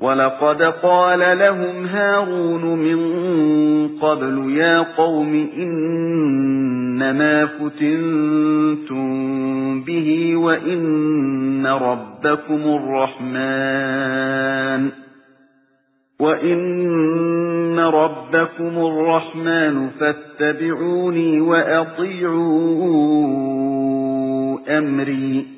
وَلَقَدْ قَالَ لَهُمْ هَارُونُ مِنْ قَبْلُ يَا قَوْمِ إِنَّمَا فُتِنْتُمْ بِهِ وَإِنَّ رَبَّكُمُ الرَّحْمَنُ وَإِنَّ رَبَّكُمُ الرَّحْمَنُ فَاتَّبِعُونِي وَأَطِيعُوا أَمْرِي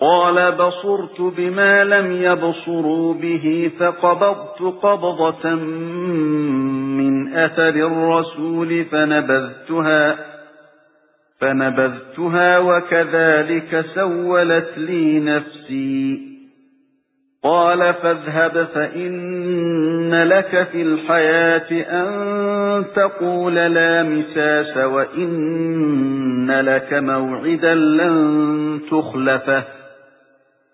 قال بصرت بما لم يبصروا به فقبضت قبضة من أثر الرسول فنبذتها فنبذتها وكذلك سولت لي نفسي. قال فاذهب فإن لك في الحياة أن تقول لا مساس وإن لك موعدا لن تخلفه.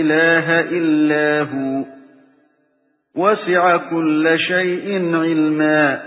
إله إلا هو. وَسِعَ كُلَّ شَيْءٍ عِلْمًا.